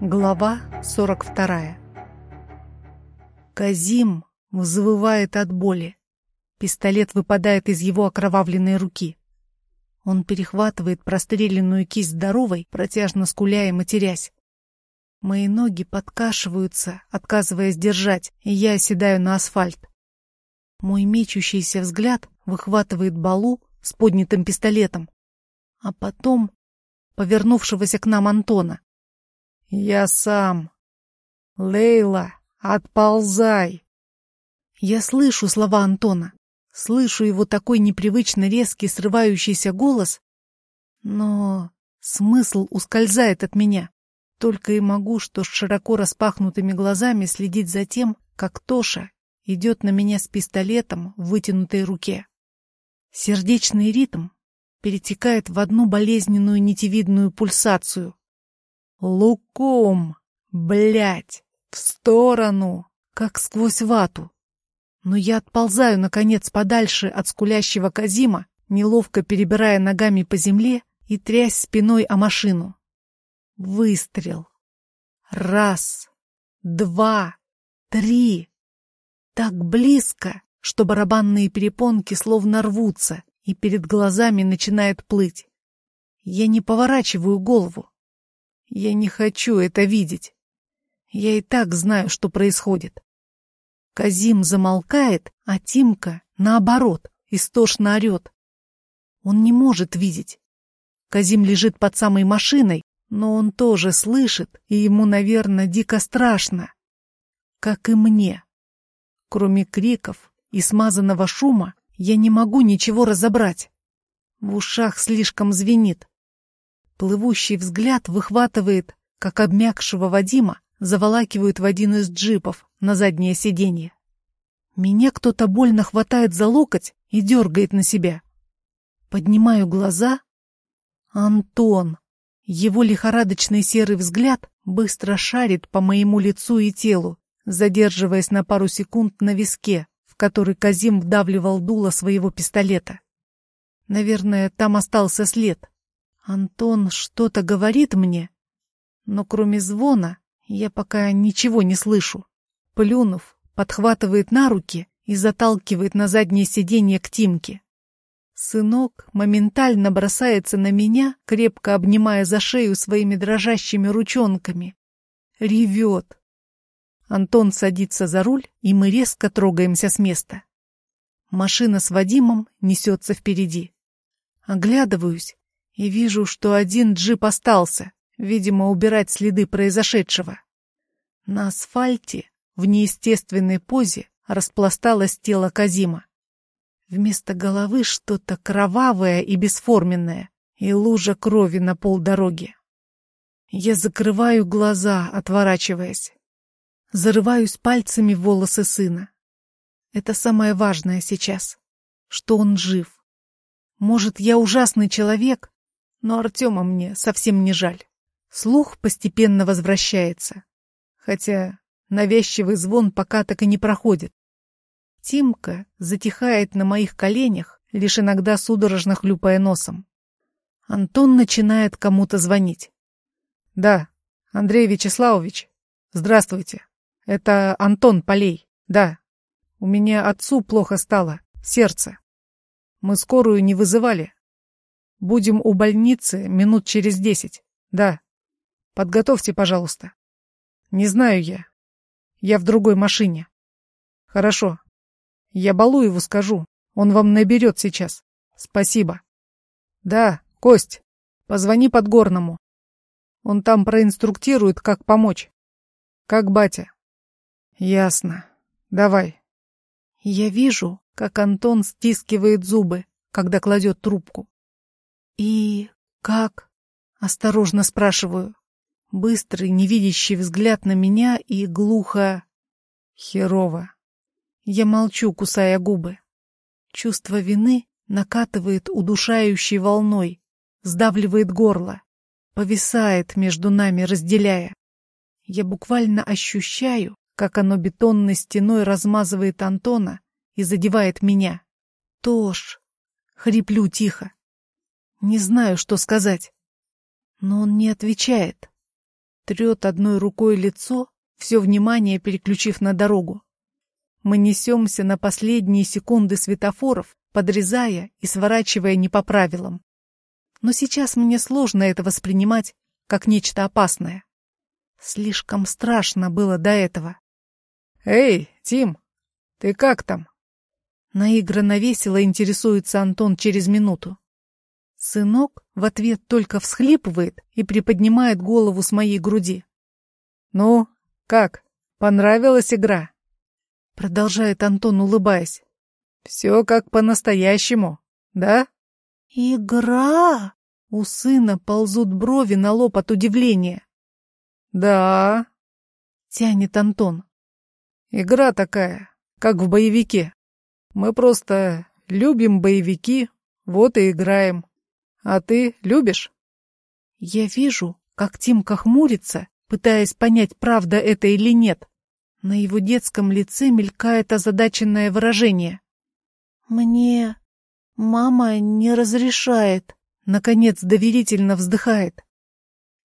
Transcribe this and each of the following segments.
Глава 42 Казим взвывает от боли. Пистолет выпадает из его окровавленной руки. Он перехватывает простреленную кисть здоровой, протяжно скуля и матерясь. Мои ноги подкашиваются, отказываясь держать, и я оседаю на асфальт. Мой мечущийся взгляд выхватывает Балу с поднятым пистолетом, а потом повернувшегося к нам Антона. «Я сам. Лейла, отползай!» Я слышу слова Антона, слышу его такой непривычно резкий срывающийся голос, но смысл ускользает от меня. Только и могу, что с широко распахнутыми глазами следить за тем, как Тоша идет на меня с пистолетом в вытянутой руке. Сердечный ритм перетекает в одну болезненную нитевидную пульсацию. Луком, блять, в сторону, как сквозь вату. Но я отползаю, наконец, подальше от скулящего Казима, неловко перебирая ногами по земле и трясь спиной о машину. Выстрел. Раз, два, три. Так близко, что барабанные перепонки словно рвутся, и перед глазами начинает плыть. Я не поворачиваю голову. Я не хочу это видеть. Я и так знаю, что происходит. Казим замолкает, а Тимка, наоборот, истошно орет. Он не может видеть. Казим лежит под самой машиной, но он тоже слышит, и ему, наверное, дико страшно. Как и мне. Кроме криков и смазанного шума, я не могу ничего разобрать. В ушах слишком звенит. Плывущий взгляд выхватывает, как обмякшего Вадима заволакивают в один из джипов на заднее сиденье. Меня кто-то больно хватает за локоть и дергает на себя. Поднимаю глаза. Антон. Его лихорадочный серый взгляд быстро шарит по моему лицу и телу, задерживаясь на пару секунд на виске, в который Казим вдавливал дуло своего пистолета. Наверное, там остался след. Антон что-то говорит мне, но кроме звона я пока ничего не слышу. Плюнув, подхватывает на руки и заталкивает на заднее сиденье к Тимке. Сынок моментально бросается на меня, крепко обнимая за шею своими дрожащими ручонками. Ревет. Антон садится за руль, и мы резко трогаемся с места. Машина с Вадимом несется впереди. Оглядываюсь и вижу, что один джип остался, видимо, убирать следы произошедшего. На асфальте в неестественной позе распласталось тело Казима. Вместо головы что-то кровавое и бесформенное, и лужа крови на полдороги. Я закрываю глаза, отворачиваясь. Зарываюсь пальцами в волосы сына. Это самое важное сейчас, что он жив. Может, я ужасный человек, но Артема мне совсем не жаль. Слух постепенно возвращается, хотя навязчивый звон пока так и не проходит. Тимка затихает на моих коленях, лишь иногда судорожно хлюпая носом. Антон начинает кому-то звонить. «Да, Андрей Вячеславович, здравствуйте. Это Антон Полей, да. У меня отцу плохо стало, сердце. Мы скорую не вызывали, Будем у больницы минут через десять. Да. Подготовьте, пожалуйста. Не знаю я. Я в другой машине. Хорошо. Я Балуеву скажу. Он вам наберет сейчас. Спасибо. Да, Кость, позвони Подгорному. Он там проинструктирует, как помочь. Как батя. Ясно. Давай. Я вижу, как Антон стискивает зубы, когда кладет трубку. «И как?» — осторожно спрашиваю. Быстрый, невидящий взгляд на меня и глухо... Херово. Я молчу, кусая губы. Чувство вины накатывает удушающей волной, сдавливает горло, повисает между нами, разделяя. Я буквально ощущаю, как оно бетонной стеной размазывает Антона и задевает меня. «Тош!» — хриплю тихо. Не знаю, что сказать. Но он не отвечает. Трет одной рукой лицо, все внимание переключив на дорогу. Мы несемся на последние секунды светофоров, подрезая и сворачивая не по правилам. Но сейчас мне сложно это воспринимать как нечто опасное. Слишком страшно было до этого. «Эй, Тим, ты как там?» Наигранно весело интересуется Антон через минуту. Сынок в ответ только всхлипывает и приподнимает голову с моей груди. «Ну, как, понравилась игра?» Продолжает Антон, улыбаясь. «Все как по-настоящему, да?» «Игра?» У сына ползут брови на лоб от удивления. «Да», — тянет Антон. «Игра такая, как в боевике. Мы просто любим боевики, вот и играем. А ты любишь?» Я вижу, как Тимка хмурится, пытаясь понять, правда это или нет. На его детском лице мелькает озадаченное выражение. «Мне мама не разрешает», — наконец доверительно вздыхает.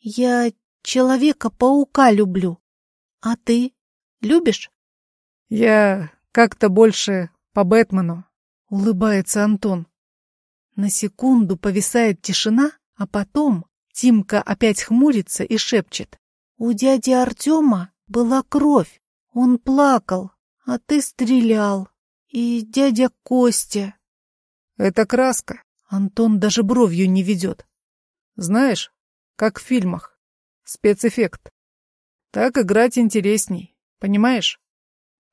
«Я Человека-паука люблю. А ты любишь? Я как-то больше по Бэтмену. Улыбается Антон. На секунду повисает тишина, а потом Тимка опять хмурится и шепчет. У дяди Артема была кровь. Он плакал, а ты стрелял. И дядя Костя. Это краска. Антон даже бровью не ведет. Знаешь, как в фильмах. Спецэффект. Так играть интересней, понимаешь?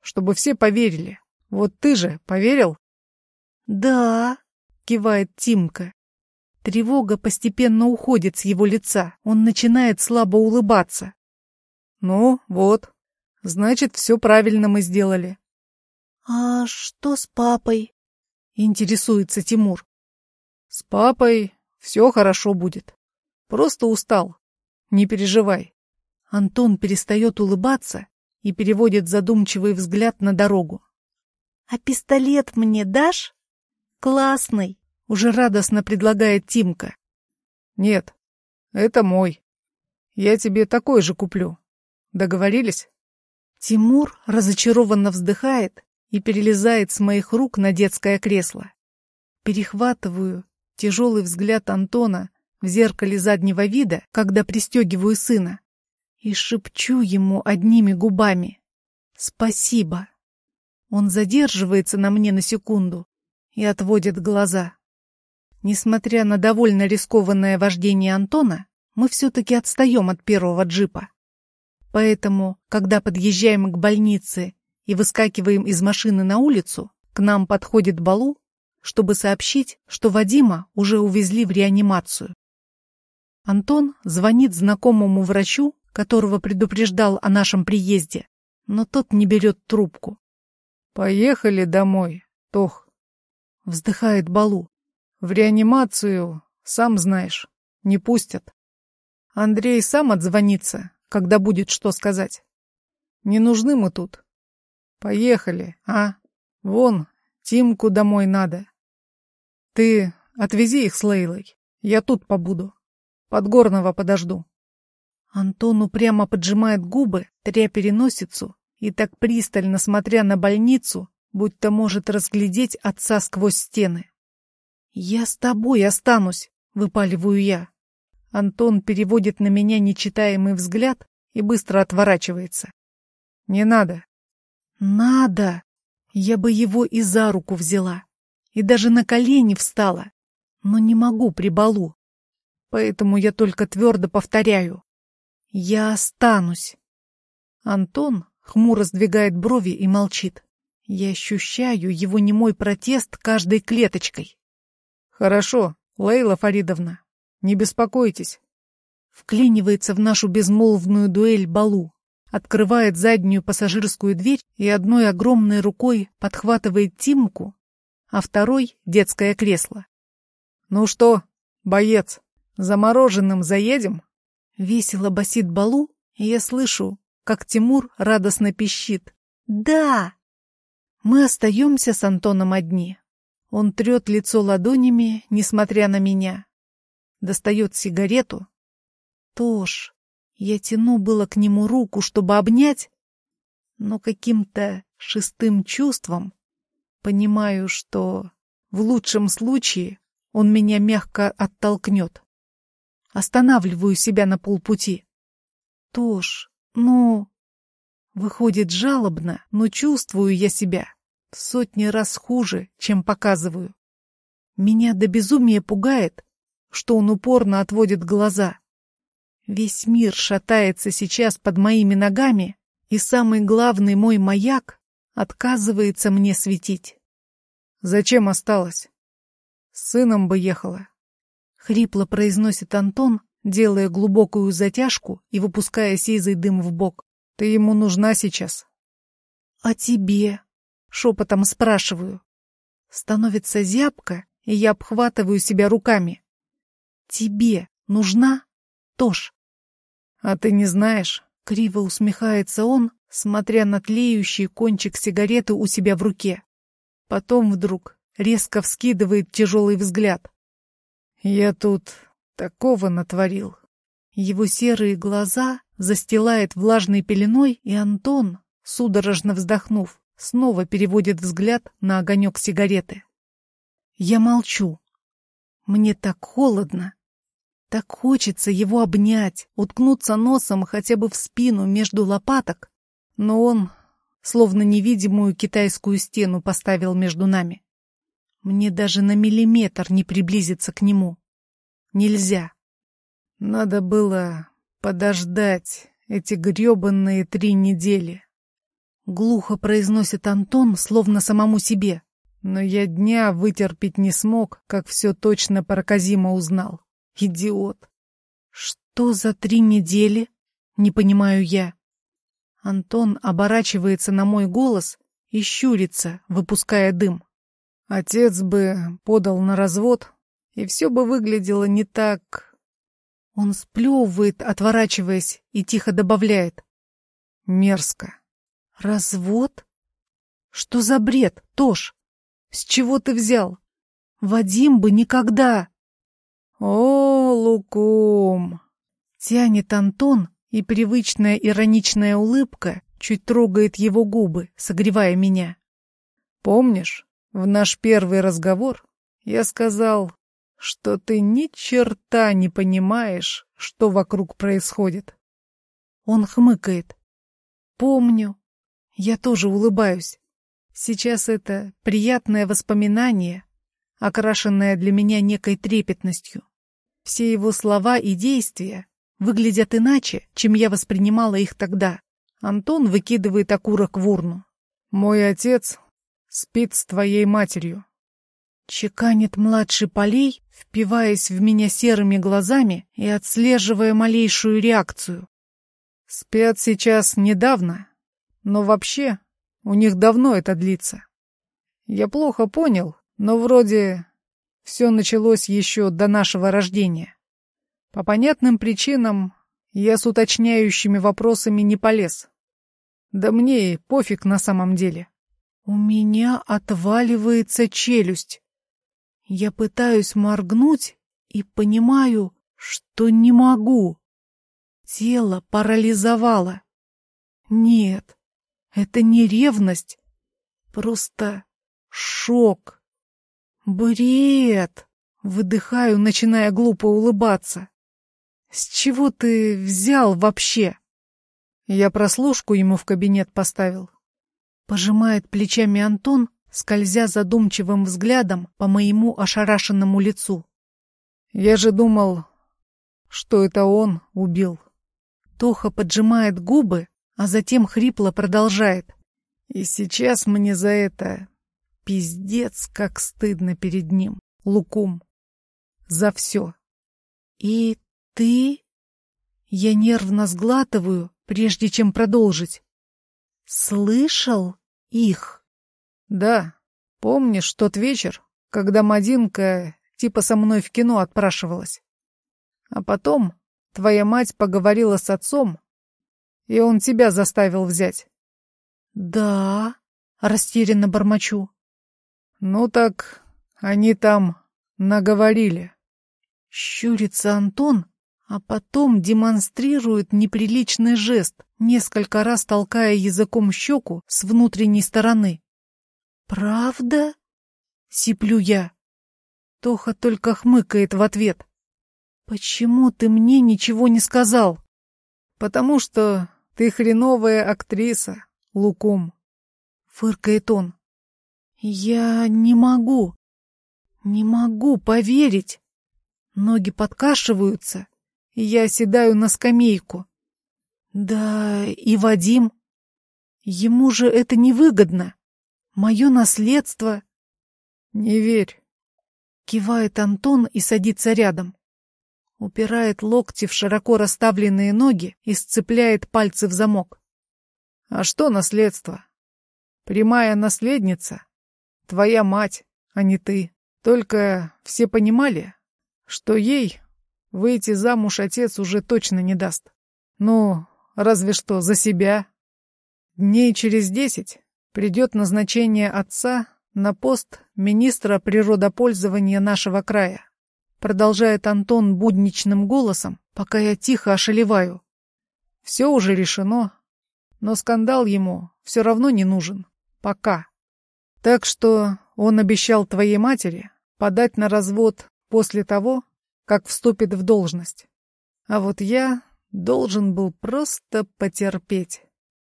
Чтобы все поверили. Вот ты же поверил? Да, кивает Тимка. Тревога постепенно уходит с его лица. Он начинает слабо улыбаться. Ну, вот. Значит, все правильно мы сделали. А что с папой? Интересуется Тимур. С папой все хорошо будет. Просто устал. Не переживай. Антон перестает улыбаться и переводит задумчивый взгляд на дорогу. «А пистолет мне дашь? Классный!» — уже радостно предлагает Тимка. «Нет, это мой. Я тебе такой же куплю. Договорились?» Тимур разочарованно вздыхает и перелезает с моих рук на детское кресло. Перехватываю тяжелый взгляд Антона в зеркале заднего вида, когда пристегиваю сына, и шепчу ему одними губами «Спасибо». Он задерживается на мне на секунду и отводит глаза. Несмотря на довольно рискованное вождение Антона, мы все-таки отстаем от первого джипа. Поэтому, когда подъезжаем к больнице и выскакиваем из машины на улицу, к нам подходит Балу, чтобы сообщить, что Вадима уже увезли в реанимацию. Антон звонит знакомому врачу, которого предупреждал о нашем приезде, но тот не берет трубку. «Поехали домой, Тох», — вздыхает Балу. «В реанимацию, сам знаешь, не пустят. Андрей сам отзвонится, когда будет что сказать. Не нужны мы тут. Поехали, а? Вон, Тимку домой надо. Ты отвези их с Лейлой, я тут побуду». Подгорного подожду. Антон упрямо поджимает губы, тря переносицу, и так пристально смотря на больницу, будто может разглядеть отца сквозь стены. «Я с тобой останусь», — выпаливаю я. Антон переводит на меня нечитаемый взгляд и быстро отворачивается. «Не надо». «Надо!» Я бы его и за руку взяла, и даже на колени встала, но не могу при балу. Поэтому я только твердо повторяю. Я останусь. Антон хмуро сдвигает брови и молчит. Я ощущаю его немой протест каждой клеточкой. Хорошо, Лейла Фаридовна, не беспокойтесь. Вклинивается в нашу безмолвную дуэль Балу, открывает заднюю пассажирскую дверь и одной огромной рукой подхватывает Тимку, а второй — детское кресло. Ну что, боец, Замороженным заедем?» Весело басит Балу, и я слышу, как Тимур радостно пищит. «Да!» Мы остаемся с Антоном одни. Он трет лицо ладонями, несмотря на меня. Достает сигарету. «Тош, Я тяну было к нему руку, чтобы обнять, но каким-то шестым чувством понимаю, что в лучшем случае он меня мягко оттолкнет. Останавливаю себя на полпути. Тош, ну... Выходит жалобно, но чувствую я себя сотни раз хуже, чем показываю. Меня до безумия пугает, что он упорно отводит глаза. Весь мир шатается сейчас под моими ногами, и самый главный мой маяк отказывается мне светить. Зачем осталось? С сыном бы ехала. Хрипло произносит Антон, делая глубокую затяжку и выпуская сизый дым в бок. Ты ему нужна сейчас. А тебе? Шепотом спрашиваю. Становится зябко, и я обхватываю себя руками. Тебе нужна? Тош. А ты не знаешь? Криво усмехается он, смотря на тлеющий кончик сигареты у себя в руке. Потом вдруг резко вскидывает тяжелый взгляд. Я тут такого натворил. Его серые глаза застилает влажной пеленой, и Антон, судорожно вздохнув, снова переводит взгляд на огонек сигареты. Я молчу. Мне так холодно. Так хочется его обнять, уткнуться носом хотя бы в спину между лопаток, но он словно невидимую китайскую стену поставил между нами. Мне даже на миллиметр не приблизиться к нему. Нельзя. Надо было подождать эти грёбаные три недели. Глухо произносит Антон, словно самому себе. Но я дня вытерпеть не смог, как все точно Параказима узнал. Идиот. Что за три недели? Не понимаю я. Антон оборачивается на мой голос и щурится, выпуская дым. Отец бы подал на развод, и все бы выглядело не так... Он сплевывает, отворачиваясь, и тихо добавляет. Мерзко. Развод? Что за бред, Тош? С чего ты взял? Вадим бы никогда... О, Лукум! Тянет Антон, и привычная ироничная улыбка чуть трогает его губы, согревая меня. Помнишь, в наш первый разговор я сказал, что ты ни черта не понимаешь, что вокруг происходит. Он хмыкает. Помню. Я тоже улыбаюсь. Сейчас это приятное воспоминание, окрашенное для меня некой трепетностью. Все его слова и действия выглядят иначе, чем я воспринимала их тогда. Антон выкидывает окурок в урну. «Мой отец спит с твоей матерью». Чеканит младший полей, впиваясь в меня серыми глазами и отслеживая малейшую реакцию. Спят сейчас недавно, но вообще у них давно это длится. Я плохо понял, но вроде все началось еще до нашего рождения. По понятным причинам я с уточняющими вопросами не полез. Да мне и пофиг на самом деле. У меня отваливается челюсть. Я пытаюсь моргнуть и понимаю, что не могу. Тело парализовало. Нет, это не ревность, просто шок. Бред! Выдыхаю, начиная глупо улыбаться. «С чего ты взял вообще?» Я прослушку ему в кабинет поставил. Пожимает плечами Антон, скользя задумчивым взглядом по моему ошарашенному лицу. Я же думал, что это он убил. Тоха поджимает губы, а затем хрипло продолжает. И сейчас мне за это пиздец, как стыдно перед ним, Лукум. За все. И «Ты?» Я нервно сглатываю, прежде чем продолжить. «Слышал их?» «Да. Помнишь тот вечер, когда Мадинка типа со мной в кино отпрашивалась? А потом твоя мать поговорила с отцом, и он тебя заставил взять?» «Да», — растерянно бормочу. «Ну так они там наговорили». Щурится Антон, а потом демонстрирует неприличный жест, несколько раз толкая языком щеку с внутренней стороны. «Правда?» — сиплю я. Тоха только хмыкает в ответ. «Почему ты мне ничего не сказал?» «Потому что ты хреновая актриса, Лукум», — фыркает он. «Я не могу, не могу поверить». Ноги подкашиваются, и я оседаю на скамейку. Да и Вадим. Ему же это невыгодно. Мое наследство. Не верь. Кивает Антон и садится рядом. Упирает локти в широко расставленные ноги и сцепляет пальцы в замок. А что наследство? Прямая наследница. Твоя мать, а не ты. Только все понимали, что ей выйти замуж отец уже точно не даст. Ну, разве что за себя. Дней через десять придет назначение отца на пост министра природопользования нашего края. Продолжает Антон будничным голосом, пока я тихо ошалеваю. Все уже решено, но скандал ему все равно не нужен. Пока. Так что он обещал твоей матери подать на развод после того, как вступит в должность. А вот я должен был просто потерпеть.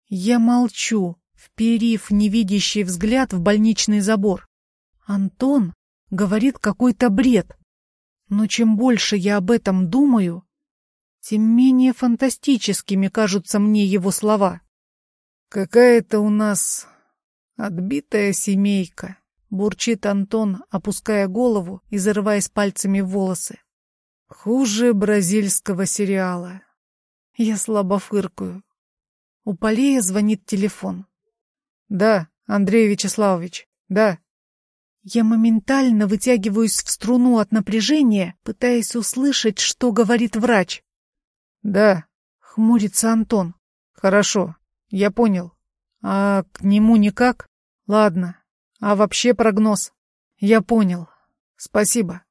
Я молчу, вперив невидящий взгляд в больничный забор. Антон говорит какой-то бред. Но чем больше я об этом думаю, тем менее фантастическими кажутся мне его слова. «Какая-то у нас отбитая семейка», — бурчит Антон, опуская голову и зарываясь пальцами в волосы. «Хуже бразильского сериала». Я слабо фыркаю. У Полея звонит телефон. «Да, Андрей Вячеславович, да». Я моментально вытягиваюсь в струну от напряжения, пытаясь услышать, что говорит врач. «Да», — хмурится Антон. «Хорошо, я понял. А к нему никак? Ладно. А вообще прогноз? Я понял. Спасибо.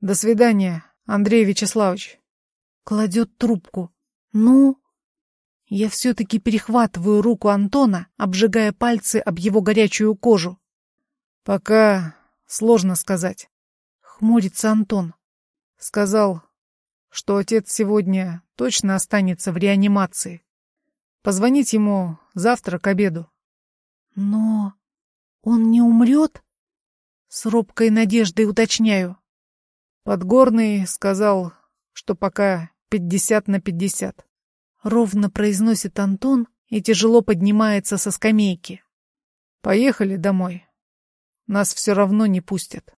До свидания, Андрей Вячеславович». Кладет трубку. «Ну?» Я все-таки перехватываю руку Антона, обжигая пальцы об его горячую кожу. «Пока сложно сказать», — хмурится Антон. Сказал, что отец сегодня точно останется в реанимации. Позвонить ему завтра к обеду. Но он не умрет? С робкой надеждой уточняю. Подгорный сказал, что пока пятьдесят на пятьдесят. Ровно произносит Антон и тяжело поднимается со скамейки. Поехали домой. Нас все равно не пустят.